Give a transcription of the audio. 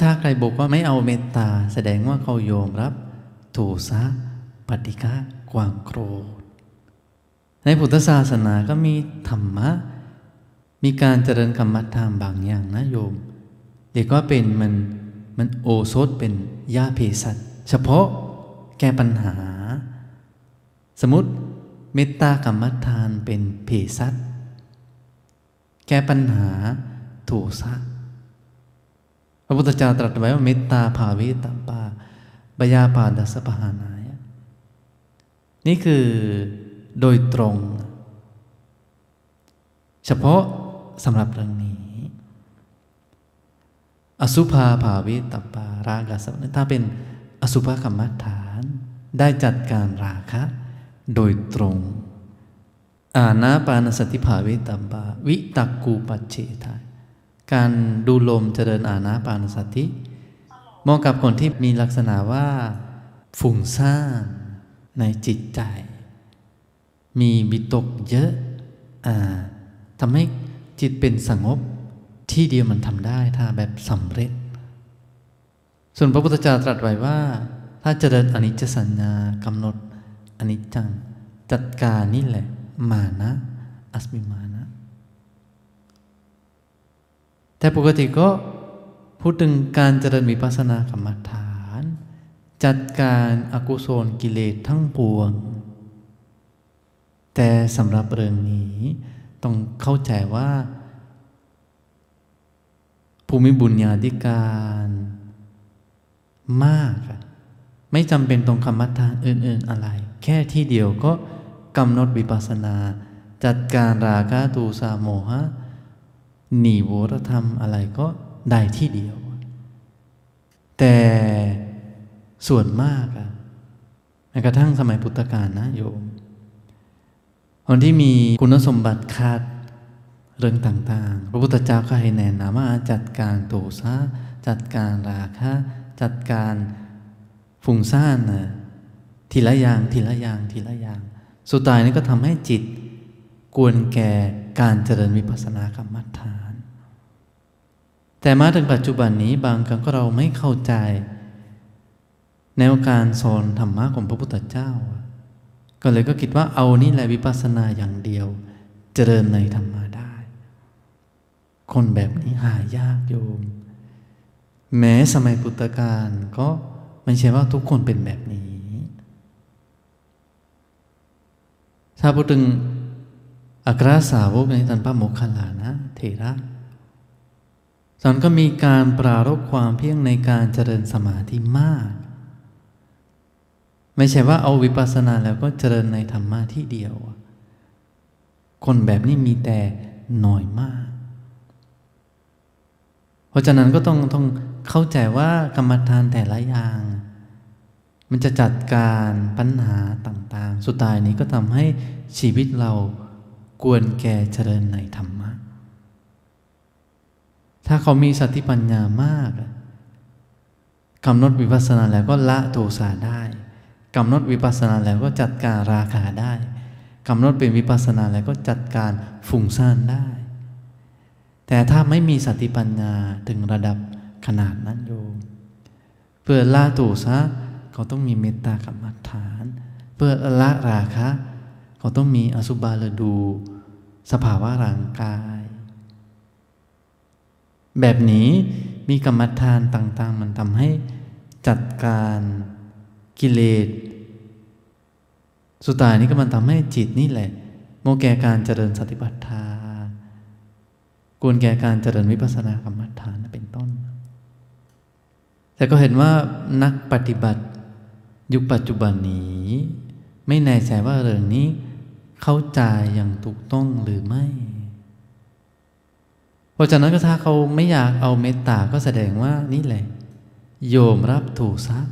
ถ้าใครบอกว่าไม่เอาเมตตา แสดงว่าเขาโยมรับโทสะปฏิฆะความโกรธ ในพุทธศาสนาก็มีธรรมะ มีการเจริญกรรมฐานบางอย่างนะโยม เรียกว่าเป็นมันมันโอโซดเป็นยาเภสัชเฉพาะแก้ปัญหา สมมติเมตตากรรมฐานเป็นเภสัชแก้ปัญหาโทสะ ระพุทธเจ้าตรัสไว้ว่าเมตตาภาเวตาปาบยาปาดัสปหานายนี่คือโดยตรง เฉพาะสำหรับเรื่องนี้ อสุภาภาเวตปารากัสถ้าเป็นอสุภกรรมฐานได้จัดการราคะ โดยตรง อาณาปานสติภาเวตปาวิตักกูปัจเจทาย การดูลมเจริญอาณาปานสติเหมาะกับคนที่มีลักษณะว่าฝุ่งซ่านในจิตใจ มีบิตกเยอะทำให้จิตเป็นสงบที่เดียวมันทำได้ถ้าแบบสำเร็จ ส่วนพระพุทธเจ้าตรัสไว้ว่า ถ้าเจริญอนิจจสัญญากำหนดอนิจจังจัดการนี่แหละ มานะ อัสมิมานะ แต่ปกติก็พูดถึงการเจริญวิปัสสนากรรมฐาน จัดการอากุศลกิเลสทั้งปวง แต่สำหรับเรื่องนี้ ต้องเข้าใจว่า ภูมิบุญญาธิการมากไม่จำเป็นตรงกรรมฐานอื่น ๆอะไร แค่ที่เดียวก็กำหนดวิปัสสนา จัดการราคะตูสาโมหะ หนีโวรธรรมอะไรก็ได้ที่เดียว แต่ส่วนมากอะแม้กระทั่งสมัยพุทธกาลนะโยม คนที่มีคุณสมบัติขาดเรื่องต่างๆ พระพุทธเจ้าก็ให้แนะนำว่าจัดการโทสะจัดการราคะจัดการฟุ้งซ่านนะทีละอย่างทีละอย่างทีละอย่าง สุดท้ายนี้ก็ทำให้จิตกวนแก่ การเจริญวิปัสสนากรรมฐาน แต่มาถึงปัจจุบันนี้บางครั้งก็เราไม่เข้าใจ แนวการสอนธรรมะของพระพุทธเจ้า ก็เลยก็คิดว่าเอานี่แหละวิปัสสนาอย่างเดียว เจริญในธรรมะได้ คนแบบนี้หายากโยม แม้สมัยพุทธกาลก็ไม่ใช่ว่าทุกคนเป็นแบบนี้ถ้าพูดถึง อัครสาวกในท่านพระโมคคัลลานะเทระท่านก็มีการปรารบความเพียงในการเจริญสมาธิมาก ไม่ใช่ว่าเอาวิปัสสนาแล้วก็เจริญในธรรมะที่เดียว คนแบบนี้มีแต่น้อยมาก เพราะฉะนั้นก็ต้องต้องเข้าใจว่ากรรมฐานแต่ละอย่าง มันจะจัดการปัญหาต่างๆ สุดท้ายนี้ก็ทำให้ชีวิตเรา กวนแก่เจริญในธรรมะ ถ้าเขามีสติปัญญามากกำหนดวิปัสสนาแล้วก็ละโทสะได้กำหนดวิปัสสนาแล้วก็จัดการราคาได้กำหนดเป็นวิปัสสนาแล้วก็จัดการฝุ่งซ่านได้ แต่ถ้าไม่มีสติปัญญาถึงระดับขนาดนั้นโยมเพื่อละโทสะเขาต้องมีเมตตากรรมฐาน เพื่อละราคะ เขาต้องมีอสุบาลดู สภาวะร่างกาย แบบนี้มีกรรมฐานต่างๆ มันทำให้จัดการกิเลสสุดท้ายนี้ก็มันทำให้จิตนี่แหละ โมแก่การเจริญสติปัฏฐานกวนแก่การเจริญวิปัสสนากรรมฐานเป็นต้น แต่ก็เห็นว่านักปฏิบัติยุคปัจจุบันนี้ ไม่แน่ใจว่าเรื่องนี้ เข้าใจอย่างถูกต้องหรือไม่ เพราะฉะนั้นก็ถ้าเขาไม่อยากเอาเมตตาก็แสดงว่านี่แหละ โยมรับถูกซัก